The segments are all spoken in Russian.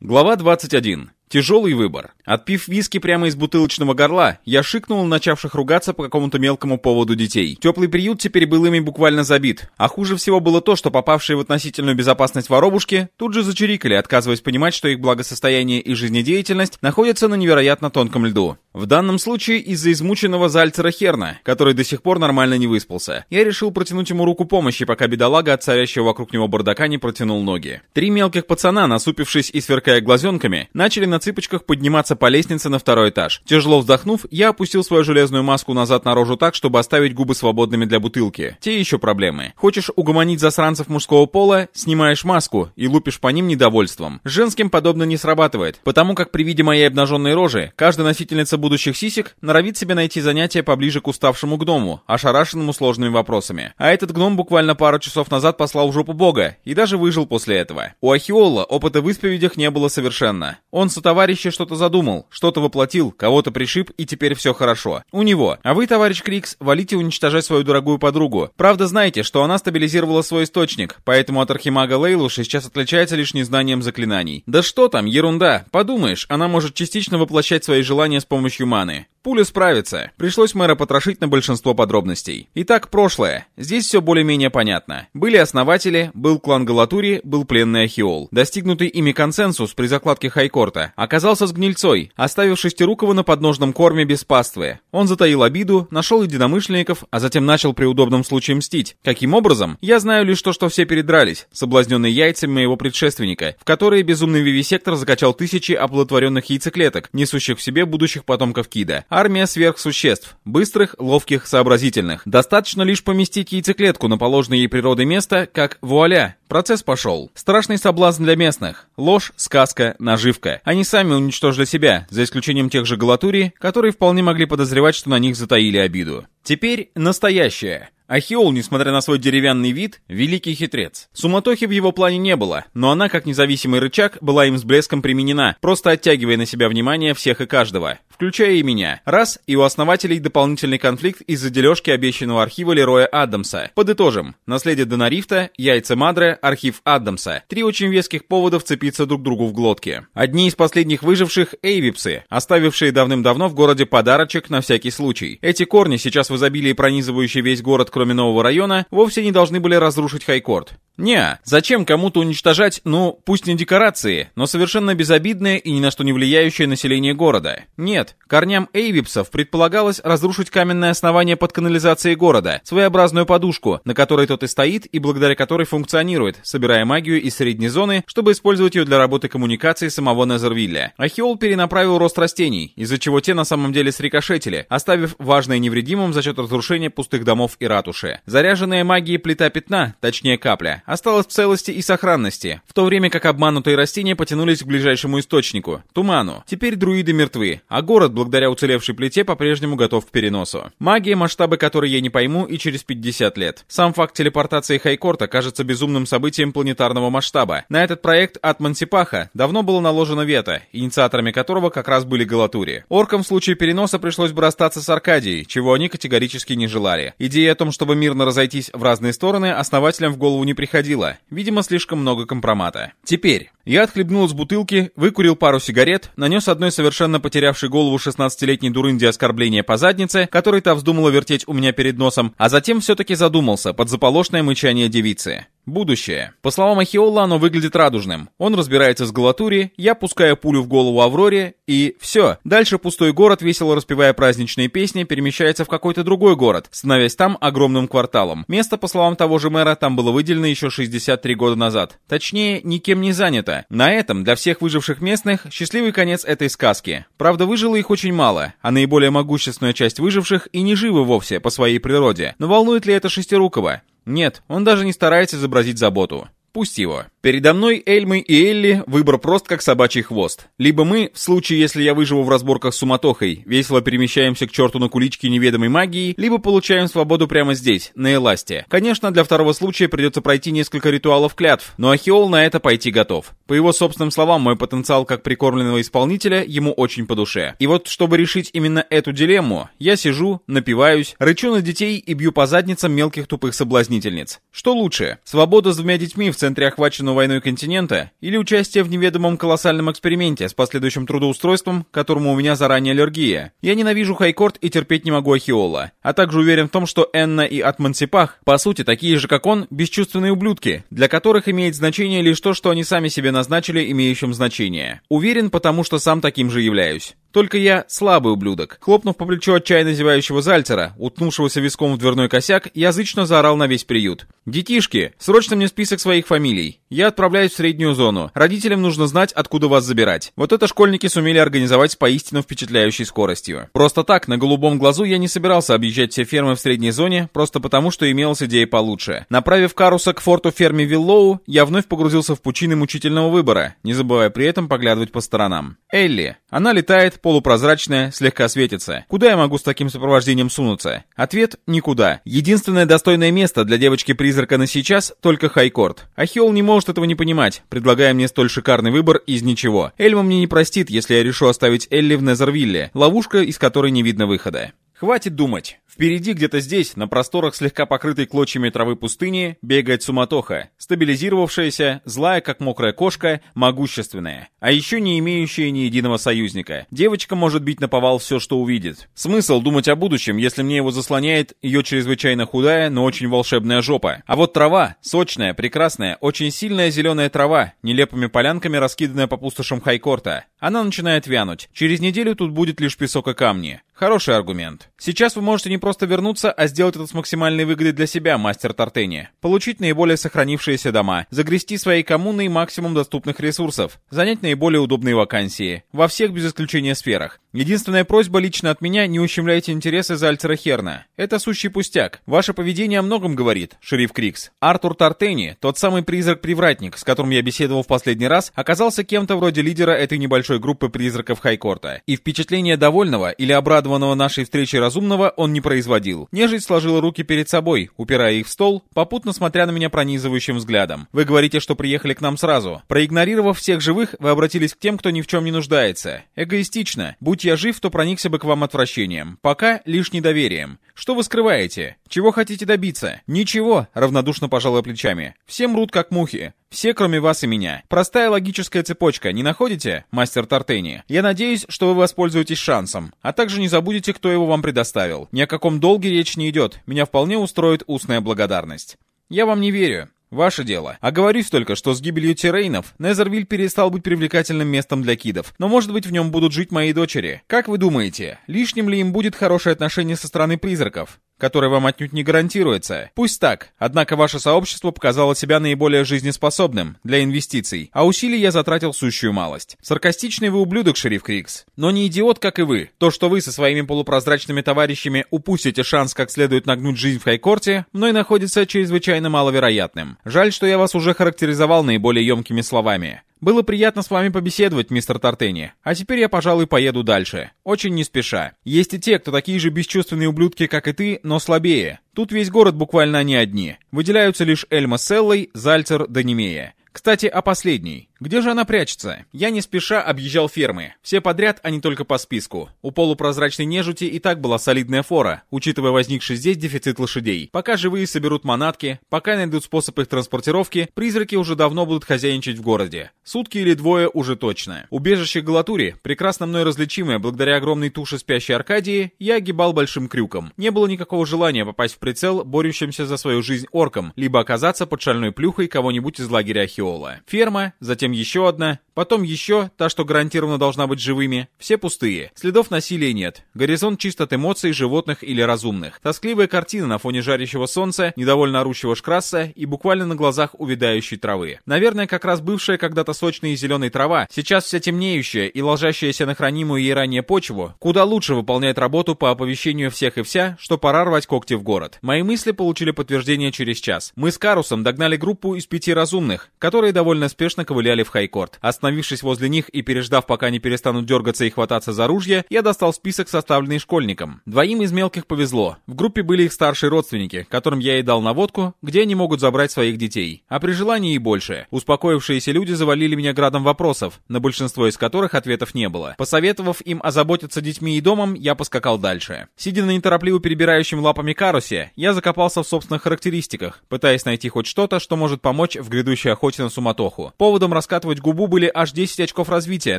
Глава 21. Тяжелый выбор. Отпив виски прямо из бутылочного горла, я шикнул на начавших ругаться по какому-то мелкому поводу детей. Теплый приют теперь был ими буквально забит. А хуже всего было то, что попавшие в относительную безопасность воробушки тут же зачирикали, отказываясь понимать, что их благосостояние и жизнедеятельность находятся на невероятно тонком льду. В данном случае из-за измученного Зальцера Херна, который до сих пор нормально не выспался. Я решил протянуть ему руку помощи, пока бедолага от царящего вокруг него бардака не протянул ноги. Три мелких пацана, насупившись и сверкая глазенками, начали на цыпочках подниматься по лестнице на второй этаж. Тяжело вздохнув, я опустил свою железную маску назад на рожу так, чтобы оставить губы свободными для бутылки. Те еще проблемы. Хочешь угомонить засранцев мужского пола, снимаешь маску и лупишь по ним недовольством. Женским подобно не срабатывает, потому как при виде моей обнаженной рожи, каждая носительница будущих сисек норовит себе найти занятие поближе к уставшему гному, ошарашенному сложными вопросами. А этот гном буквально пару часов назад послал в жопу бога, и даже выжил после этого. У Ахиола опыта в исповедях не было совершенно. Он с товарища что-то задумал, что-то воплотил, кого-то пришиб, и теперь все хорошо. У него. А вы, товарищ Крикс, валите уничтожать свою дорогую подругу. Правда, знаете, что она стабилизировала свой источник, поэтому от архимага Лейлуша сейчас отличается лишь незнанием заклинаний. Да что там, ерунда. Подумаешь, она может частично воплощать свои желания с помощью маны. Пуля справится. Пришлось мэра потрошить на большинство подробностей. Итак, прошлое. Здесь все более-менее понятно. Были основатели, был клан Галатури, был пленный Ахиол. Достигнутый ими консенсус при закладке Хайкорта оказался с гнильцой, оставив Шестирукова на подножном корме без паствы. Он затаил обиду, нашел единомышленников, а затем начал при удобном случае мстить. Каким образом? Я знаю лишь то, что все передрались, соблазненные яйцами моего предшественника, в которые безумный вивисектор закачал тысячи оплодотворенных яйцеклеток, несущих в себе будущих потомков Кида. Армия сверхсуществ. Быстрых, ловких, сообразительных. Достаточно лишь поместить яйцеклетку на положенное ей природой место, как вуаля, процесс пошел. Страшный соблазн для местных. Ложь, сказка, наживка. Они сами уничтожили себя, за исключением тех же Галатури, которые вполне могли подозревать, что на них затаили обиду. Теперь настоящее. Ахиол, несмотря на свой деревянный вид, великий хитрец. Суматохи в его плане не было, но она, как независимый рычаг, была им с блеском применена, просто оттягивая на себя внимание всех и каждого, включая и меня. Раз, и у основателей дополнительный конфликт из-за дележки обещанного архива Лероя Адамса. Подытожим. Наследие Донарифта, яйца Мадре, архив Адамса. Три очень веских повода вцепиться друг другу в глотки. Одни из последних выживших — Эйвипсы, оставившие давным-давно в городе подарочек на всякий случай. Эти корни, сейчас в изобилии пронизывающие весь город кроме нового района, вовсе не должны были разрушить Хайкорт. Не, зачем кому-то уничтожать, ну, пусть не декорации, но совершенно безобидное и ни на что не влияющее население города? Нет, корням Эйвипсов предполагалось разрушить каменное основание под канализацией города, своеобразную подушку, на которой тот и стоит и благодаря которой функционирует, собирая магию из средней зоны, чтобы использовать ее для работы коммуникации самого Незервилля. Ахиол перенаправил рост растений, из-за чего те на самом деле срикошетили, оставив важное невредимым за счет разрушения пустых домов и ратуши. Заряженная магией плита пятна, точнее капля, осталась в целости и сохранности, в то время как обманутые растения потянулись к ближайшему источнику, туману. Теперь друиды мертвы, а город, благодаря уцелевшей плите, по-прежнему готов к переносу. Магия, масштабы которой я не пойму и через 50 лет. Сам факт телепортации Хайкорта кажется безумным событием планетарного масштаба. На этот проект от Мансипаха давно было наложено вето, инициаторами которого как раз были Галатури. Оркам в случае переноса пришлось бы расстаться с Аркадией, чего они категорически не желали. Идея о том, чтобы мирно разойтись в разные стороны, основателям в голову не приходила. Видимо, слишком много компромата. Теперь. Я отхлебнул из бутылки, выкурил пару сигарет, нанес одной совершенно потерявшей голову 16-летней дурынде оскорбление по заднице, которой та вздумала вертеть у меня перед носом, а затем все-таки задумался под заполошное мычание девицы. Будущее. По словам Ахиола, оно выглядит радужным. Он разбирается с Галатури, я пускаю пулю в голову Авроре, и все. Дальше пустой город, весело распевая праздничные песни, перемещается в какой-то другой город, становясь там огромным кварталом. Место, по словам того же мэра, там было выделено еще 63 года назад. Точнее, никем не занято. На этом, для всех выживших местных, счастливый конец этой сказки. Правда, выжило их очень мало, а наиболее могущественная часть выживших и не живы вовсе по своей природе. Но волнует ли это Шестирукова? Нет, он даже не старается изобразить заботу. Пусть его. Передо мной Эльмы и Элли выбор прост как собачий хвост. Либо мы, в случае если я выживу в разборках с суматохой, весело перемещаемся к черту на куличке неведомой магии, либо получаем свободу прямо здесь, на Эласте. Конечно, для второго случая придется пройти несколько ритуалов клятв, но Ахиол на это пойти готов. По его собственным словам, мой потенциал как прикормленного исполнителя ему очень по душе. И вот, чтобы решить именно эту дилемму, я сижу, напиваюсь, рычу на детей и бью по задницам мелких тупых соблазнительниц. Что лучше? Свобода с двумя детьми в центре охваченного войной континента, или участие в неведомом колоссальном эксперименте с последующим трудоустройством, которому у меня заранее аллергия. Я ненавижу Хайкорт и терпеть не могу Ахиола, а также уверен в том, что Энна и Атмансипах, по сути, такие же, как он, бесчувственные ублюдки, для которых имеет значение лишь то, что они сами себе назначили имеющим значение. Уверен, потому что сам таким же являюсь. Только я слабый ублюдок. Хлопнув по плечу отчаянно зевающего Зальцера, утнувшегося виском в дверной косяк, язычно заорал на весь приют. «Детишки, срочно мне список своих фамилий. Я отправляюсь в среднюю зону. Родителям нужно знать, откуда вас забирать». Вот это школьники сумели организовать с поистину впечатляющей скоростью. Просто так, на голубом глазу я не собирался объезжать все фермы в средней зоне, просто потому, что имелась идея получше. Направив Каруса к форту ферме Виллоу, я вновь погрузился в пучины мучительного выбора, не забывая при этом поглядывать по сторонам. Элли. Она летает, полупрозрачная, слегка светится. Куда я могу с таким сопровождением сунуться? Ответ — никуда. Единственное достойное место для девочки-призрака на сейчас — только Хайкорт. Ахиол не может этого не понимать, предлагая мне столь шикарный выбор из ничего. Эльма мне не простит, если я решу оставить Элли в Незервилле, ловушка, из которой не видно выхода. Хватит думать. Впереди, где-то здесь, на просторах слегка покрытой клочьями травы пустыни, бегает суматоха, стабилизировавшаяся, злая, как мокрая кошка, могущественная, а еще не имеющая ни единого союзника. Девочка может бить на повал все, что увидит. Смысл думать о будущем, если мне его заслоняет ее чрезвычайно худая, но очень волшебная жопа. А вот трава, сочная, прекрасная, очень сильная зеленая трава, нелепыми полянками раскиданная по пустошам Хайкорта. Она начинает вянуть. Через неделю тут будет лишь песок и камни. Хороший аргумент. Сейчас вы можете не просто вернуться, а сделать это с максимальной выгодой для себя, мастер Тартени. Получить наиболее сохранившиеся дома, загрести своей коммуной максимум доступных ресурсов, занять наиболее удобные вакансии. Во всех без исключения сферах. Единственная просьба лично от меня, не ущемляйте интересы Зальцера Херна. Это сущий пустяк. Ваше поведение о многом говорит, шериф Крикс. Артур Тартени, тот самый призрак-привратник, с которым я беседовал в последний раз, оказался кем-то вроде лидера этой небольшой группы призраков Хайкорта. И впечатление довольного или обрадованного нашей встречей разумного он не производил. Нежить сложила руки перед собой, упирая их в стол, попутно смотря на меня пронизывающим взглядом. Вы говорите, что приехали к нам сразу. Проигнорировав всех живых, вы обратились к тем, кто ни в чем не нуждается. Эгоистично. Будь я жив, то проникся бы к вам отвращением. Пока лишь недоверием. Что вы скрываете? Чего хотите добиться? Ничего, равнодушно пожалуй плечами. Все мрут как мухи. Все, кроме вас и меня. Простая логическая цепочка, не находите, мастер Тартени? Я надеюсь, что вы воспользуетесь шансом, а также не забудете, кто его вам предоставил. Ни о каком долге речь не идет. Меня вполне устроит устная благодарность. Я вам не верю. Ваше дело. А говорюсь только, что с гибелью Тирейнов Незервиль перестал быть привлекательным местом для кидов, но может быть в нем будут жить мои дочери. Как вы думаете, лишним ли им будет хорошее отношение со стороны призраков? Которое вам отнюдь не гарантируется. Пусть так, однако ваше сообщество показало себя наиболее жизнеспособным для инвестиций, а усилий я затратил сущую малость. Саркастичный вы ублюдок, шериф Крикс, но не идиот, как и вы. То, что вы со своими полупрозрачными товарищами упустите шанс как следует нагнуть жизнь в Хайкорте, мной находится чрезвычайно маловероятным. Жаль, что я вас уже характеризовал наиболее емкими словами. Было приятно с вами побеседовать, мистер Тартени. А теперь я, пожалуй, поеду дальше. Очень не спеша. Есть и те, кто такие же бесчувственные ублюдки, как и ты, но слабее. Тут весь город буквально они одни. Выделяются лишь Эльма Селлой, Зальцер, Данемея. Кстати, о последней. Где же она прячется? Я не спеша объезжал фермы. Все подряд, а не только по списку. У полупрозрачной нежити и так была солидная фора, учитывая возникший здесь дефицит лошадей. Пока живые соберут манатки, пока найдут способ их транспортировки, призраки уже давно будут хозяйничать в городе. Сутки или двое уже точно. Убежище Галатури, прекрасно мной различимое благодаря огромной туше спящей Аркадии, я огибал большим крюком. Не было никакого желания попасть в прицел борющимся за свою жизнь оркам, либо оказаться под шальной плюхой кого-нибудь из лагеря Ахиола. Ферма, затем еще одна, потом еще, та, что гарантированно должна быть живыми. Все пустые. Следов насилия нет. Горизонт чист от эмоций животных или разумных. Тоскливая картина на фоне жарящего солнца, недовольно орущего шкрасса и буквально на глазах увядающей травы. Наверное, как раз бывшая когда-то сочная и зеленая трава, сейчас вся темнеющая и ложащаяся на хранимую ей ранее почву, куда лучше выполняет работу по оповещению всех и вся, что пора рвать когти в город. Мои мысли получили подтверждение через час. Мы с Карусом догнали группу из пяти разумных, которые довольно спешно ковыляли в Хайкорт. Остановившись возле них и переждав, пока они перестанут дергаться и хвататься за ружья, я достал список, составленный школьником. Двоим из мелких повезло. В группе были их старшие родственники, которым я и дал наводку, где они могут забрать своих детей. А при желании и больше. Успокоившиеся люди завалили меня градом вопросов, на большинство из которых ответов не было. Посоветовав им озаботиться детьми и домом, я поскакал дальше. Сидя на неторопливо перебирающем лапами карусе, я закопался в собственных характеристиках, пытаясь найти хоть что-то, что может помочь в грядущей охоте на суматоху. Поводом раскатывать губу были аж 10 очков развития,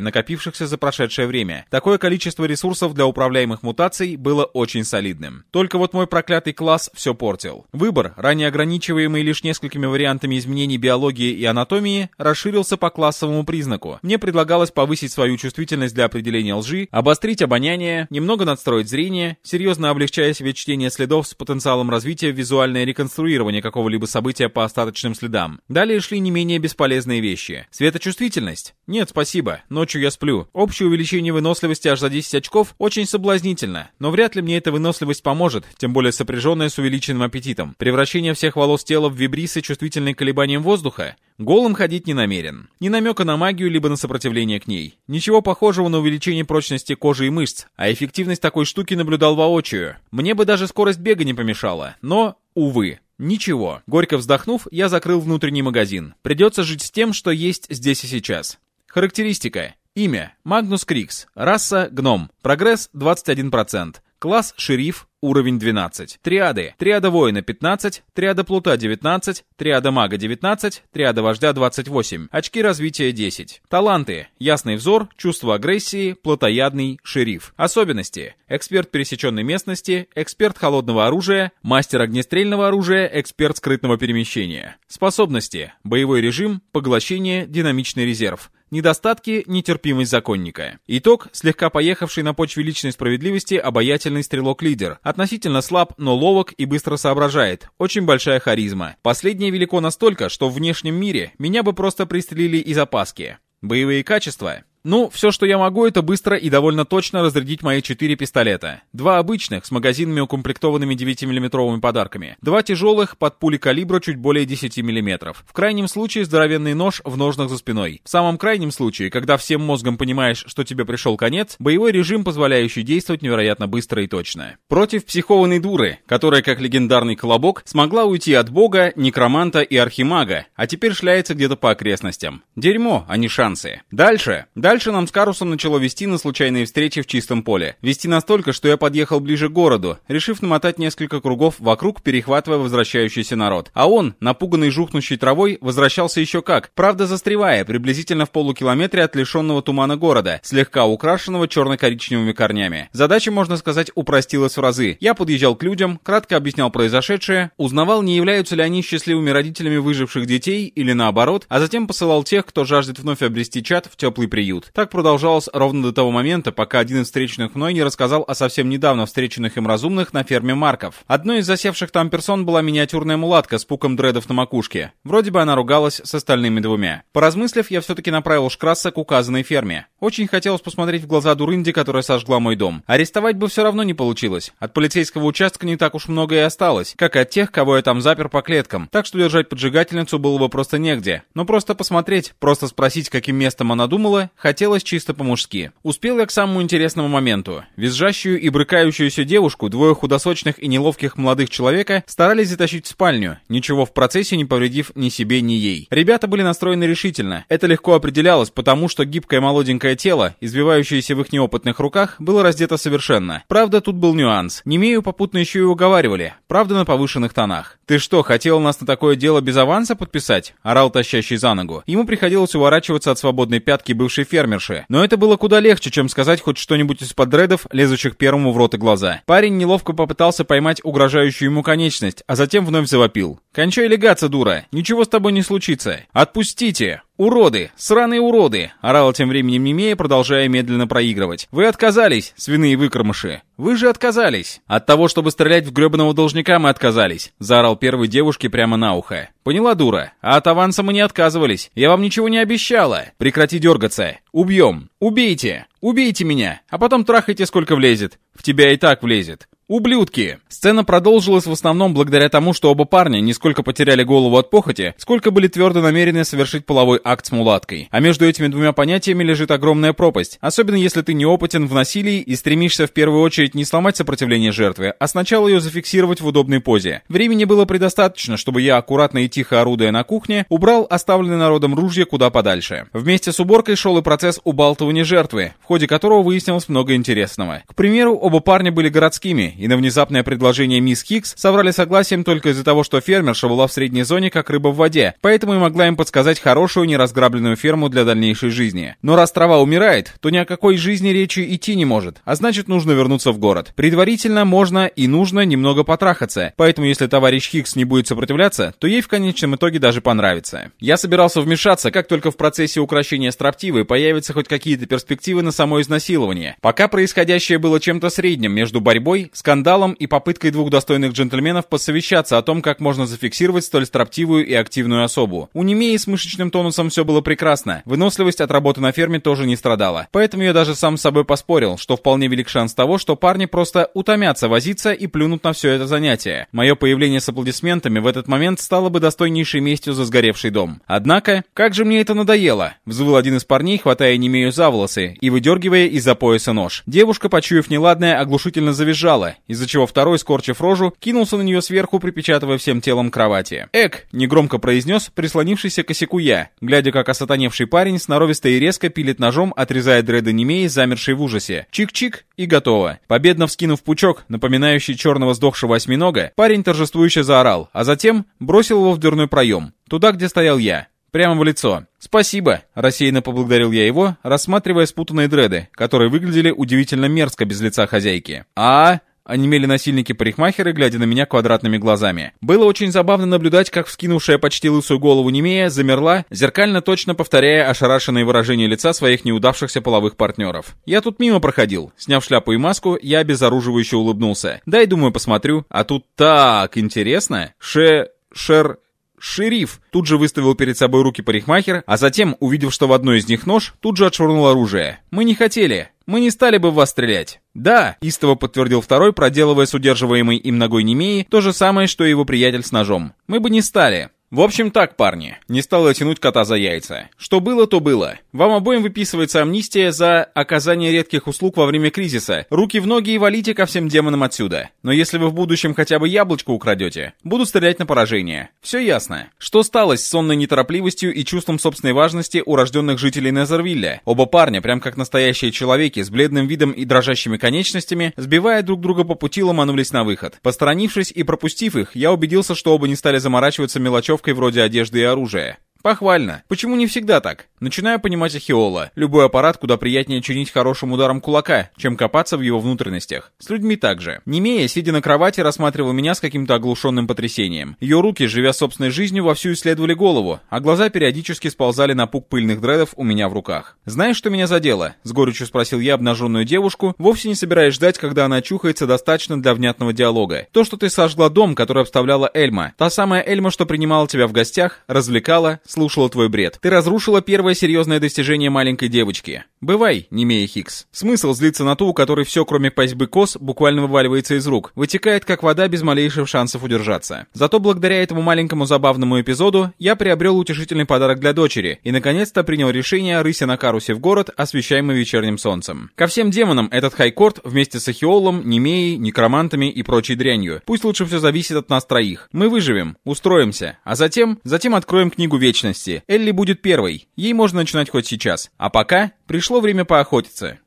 накопившихся за прошедшее время. Такое количество ресурсов для управляемых мутаций было очень солидным. Только вот мой проклятый класс все портил. Выбор, ранее ограничиваемый лишь несколькими вариантами изменений биологии и анатомии, расширился по классовому признаку. Мне предлагалось повысить свою чувствительность для определения лжи, обострить обоняние, немного надстроить зрение, серьезно облегчая себе чтение следов с потенциалом развития визуальное реконструирование какого-либо события по остаточным следам. Далее шли не менее бесполезные вещи. Светочувствительность? Нет, спасибо. Ночью я сплю. Общее увеличение выносливости аж за 10 очков очень соблазнительно, но вряд ли мне эта выносливость поможет, тем более сопряженная с увеличенным аппетитом. Превращение всех волос тела в вибрисы, чувствительные к колебаниям воздуха? Голым ходить не намерен. Ни намека на магию, либо на сопротивление к ней. Ничего похожего на увеличение прочности кожи и мышц, а эффективность такой штуки наблюдал воочию. Мне бы даже скорость бега не помешала, но, увы. Ничего. Горько вздохнув, я закрыл внутренний магазин. Придется жить с тем, что есть здесь и сейчас. Характеристика. Имя. Магнус Крикс. Раса. Гном. Прогресс 21%. Класс шериф, уровень 12. Триады. Триада воина 15, триада плута 19, триада мага 19, триада вождя 28. Очки развития 10. Таланты. Ясный взор, чувство агрессии, плотоядный, шериф. Особенности. Эксперт пересеченной местности, эксперт холодного оружия, мастер огнестрельного оружия, эксперт скрытного перемещения. Способности. Боевой режим, поглощение, динамичный резерв. Недостатки – нетерпимость законника. Итог – слегка поехавший на почве личной справедливости обаятельный стрелок-лидер. Относительно слаб, но ловок и быстро соображает. Очень большая харизма. Последнее велико настолько, что в внешнем мире меня бы просто пристрелили из опаски. Боевые качества ну, все, что я могу, это быстро и довольно точно разрядить мои четыре пистолета. Два обычных, с магазинами, укомплектованными 9-миллиметровыми подарками. Два тяжелых, под пули калибра чуть более 10 мм. В крайнем случае, здоровенный нож в ножнах за спиной. В самом крайнем случае, когда всем мозгом понимаешь, что тебе пришел конец, боевой режим, позволяющий действовать невероятно быстро и точно. Против психованной дуры, которая, как легендарный колобок, смогла уйти от бога, некроманта и архимага, а теперь шляется где-то по окрестностям. Дерьмо, а не шансы. Дальше. Дальше Дальше нам с Карусом начало вести на случайные встречи в чистом поле. Вести настолько, что я подъехал ближе к городу, решив намотать несколько кругов вокруг, перехватывая возвращающийся народ. А он, напуганный жухнущей травой, возвращался еще как, правда застревая, приблизительно в полукилометре от лишенного тумана города, слегка украшенного черно-коричневыми корнями. Задача, можно сказать, упростилась в разы. Я подъезжал к людям, кратко объяснял произошедшее, узнавал, не являются ли они счастливыми родителями выживших детей или наоборот, а затем посылал тех, кто жаждет вновь обрести чат в теплый приют. Так продолжалось ровно до того момента, пока один из встреченных мной не рассказал о совсем недавно встреченных им разумных на ферме Марков. Одной из засевших там персон была миниатюрная мулатка с пуком дредов на макушке. Вроде бы она ругалась с остальными двумя. Поразмыслив, я все-таки направил Шкрасса к указанной ферме. Очень хотелось посмотреть в глаза дурынди, которая сожгла мой дом. Арестовать бы все равно не получилось. От полицейского участка не так уж много и осталось, как и от тех, кого я там запер по клеткам. Так что держать поджигательницу было бы просто негде. Но просто посмотреть, просто спросить, каким местом она думала, хотелось чисто по-мужски. Успел я к самому интересному моменту. Визжащую и брыкающуюся девушку двое худосочных и неловких молодых человека старались затащить в спальню, ничего в процессе не повредив ни себе, ни ей. Ребята были настроены решительно. Это легко определялось, потому что гибкое молоденькое тело, извивающееся в их неопытных руках, было раздето совершенно. Правда, тут был нюанс. Немею попутно еще и уговаривали. Правда, на повышенных тонах. «Ты что, хотел нас на такое дело без аванса подписать?» — орал тащащий за ногу. Ему приходилось уворачиваться от свободной пятки бывшей фермерши. Но это было куда легче, чем сказать хоть что-нибудь из-под дредов, лезущих первому в рот и глаза. Парень неловко попытался поймать угрожающую ему конечность, а затем вновь завопил. «Кончай легаться, дура! Ничего с тобой не случится! Отпустите!» «Уроды! Сраные уроды!» — орал тем временем Немея, продолжая медленно проигрывать. «Вы отказались, свиные выкормыши! Вы же отказались! От того, чтобы стрелять в гребаного должника, мы отказались!» — заорал первой девушке прямо на ухо. «Поняла, дура? А от аванса мы не отказывались! Я вам ничего не обещала! Прекрати дергаться! Убьем! Убейте!» Убейте меня, а потом трахайте сколько влезет. В тебя и так влезет. Ублюдки! Сцена продолжилась в основном благодаря тому, что оба парня не сколько потеряли голову от похоти, сколько были твердо намерены совершить половой акт с мулаткой. А между этими двумя понятиями лежит огромная пропасть, особенно если ты неопытен в насилии и стремишься в первую очередь не сломать сопротивление жертвы, а сначала ее зафиксировать в удобной позе. Времени было предостаточно, чтобы я, аккуратно и тихо орудуя на кухне, убрал оставленное народом ружье куда подальше. Вместе с уборкой шел и процесс убалтывания жертвы, ходе которого выяснилось много интересного. К примеру, оба парня были городскими, и на внезапное предложение мисс Хикс соврали согласием только из-за того, что фермерша была в средней зоне как рыба в воде, поэтому и могла им подсказать хорошую неразграбленную ферму для дальнейшей жизни. Но раз трава умирает, то ни о какой жизни речи идти не может, а значит нужно вернуться в город. Предварительно можно и нужно немного потрахаться, поэтому если товарищ Хикс не будет сопротивляться, то ей в конечном итоге даже понравится. Я собирался вмешаться, как только в процессе украшения строптивы появятся хоть какие-то перспективы на само изнасилование. Пока происходящее было чем-то средним между борьбой, скандалом и попыткой двух достойных джентльменов посовещаться о том, как можно зафиксировать столь строптивую и активную особу. У Немеи с мышечным тонусом все было прекрасно, выносливость от работы на ферме тоже не страдала. Поэтому я даже сам с собой поспорил, что вполне велик шанс того, что парни просто утомятся возиться и плюнут на все это занятие. Мое появление с аплодисментами в этот момент стало бы достойнейшей местью за сгоревший дом. Однако, как же мне это надоело, взвыл один из парней, хватая Немею за волосы и выдергивая из-за пояса нож. Девушка, почуяв неладное, оглушительно завизжала, из-за чего второй, скорчив рожу, кинулся на нее сверху, припечатывая всем телом кровати. «Эк!» — негромко произнес прислонившийся к косяку я, глядя, как осатаневший парень сноровисто и резко пилит ножом, отрезая дреды Немеи, замершей в ужасе. Чик-чик, и готово. Победно вскинув пучок, напоминающий черного сдохшего осьминога, парень торжествующе заорал, а затем бросил его в дверной проем, туда, где стоял я. Прямо в лицо. «Спасибо», — рассеянно поблагодарил я его, рассматривая спутанные дреды, которые выглядели удивительно мерзко без лица хозяйки. «А...» Онемели насильники-парикмахеры, глядя на меня квадратными глазами. Было очень забавно наблюдать, как вскинувшая почти лысую голову Немея замерла, зеркально точно повторяя ошарашенные выражения лица своих неудавшихся половых партнеров. Я тут мимо проходил. Сняв шляпу и маску, я обезоруживающе улыбнулся. Дай, думаю, посмотрю. А тут так интересно. Ше... Шер... «Шериф!» Тут же выставил перед собой руки парикмахер, а затем, увидев, что в одной из них нож, тут же отшвырнул оружие. «Мы не хотели. Мы не стали бы в вас стрелять». «Да», — истово подтвердил второй, проделывая с удерживаемой им ногой Немеи то же самое, что и его приятель с ножом. «Мы бы не стали. В общем так, парни, не стал я тянуть кота за яйца. Что было, то было. Вам обоим выписывается амнистия за оказание редких услуг во время кризиса. Руки в ноги и валите ко всем демонам отсюда. Но если вы в будущем хотя бы яблочко украдете, буду стрелять на поражение. Все ясно. Что стало с сонной неторопливостью и чувством собственной важности у рожденных жителей Незервилля? Оба парня, прям как настоящие человеки, с бледным видом и дрожащими конечностями, сбивая друг друга по пути, ломанулись на выход. Посторонившись и пропустив их, я убедился, что оба не стали заморачиваться мелочевкой мелочевкой вроде одежды и оружия. Похвально. Почему не всегда так? Начинаю понимать Ахиола. Любой аппарат куда приятнее чинить хорошим ударом кулака, чем копаться в его внутренностях. С людьми также. Немея, сидя на кровати, рассматривала меня с каким-то оглушенным потрясением. Ее руки, живя собственной жизнью, вовсю исследовали голову, а глаза периодически сползали на пук пыльных дредов у меня в руках. «Знаешь, что меня задело?» — с горечью спросил я обнаженную девушку, вовсе не собираясь ждать, когда она очухается достаточно для внятного диалога. «То, что ты сожгла дом, который обставляла Эльма. Та самая Эльма, что принимала тебя в гостях, развлекала, слушала твой бред. Ты разрушила первое серьезное достижение маленькой девочки. Бывай, Немея Хикс. Смысл злиться на ту, у которой все, кроме пасьбы кос, буквально вываливается из рук. Вытекает, как вода, без малейших шансов удержаться. Зато благодаря этому маленькому забавному эпизоду я приобрел утешительный подарок для дочери и, наконец-то, принял решение рыся на карусе в город, освещаемый вечерним солнцем. Ко всем демонам этот хайкорт вместе с Ахиолом, Немеей, некромантами и прочей дрянью. Пусть лучше все зависит от нас троих. Мы выживем, устроимся, а затем, затем откроем книгу вечности. Элли будет первой. Ей можно начинать хоть сейчас. А пока пришло время поохотиться.